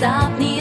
stop me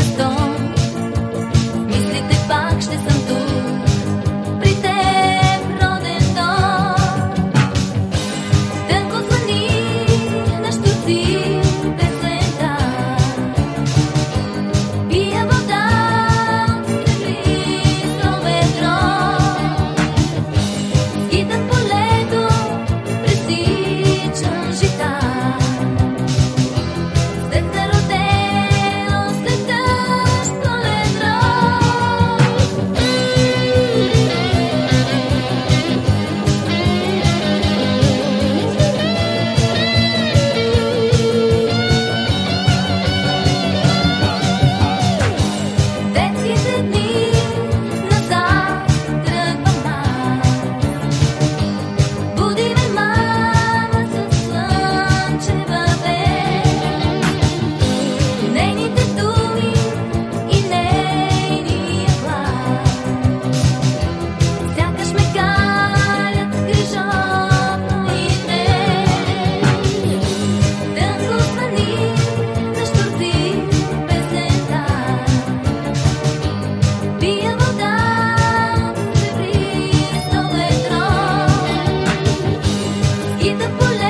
por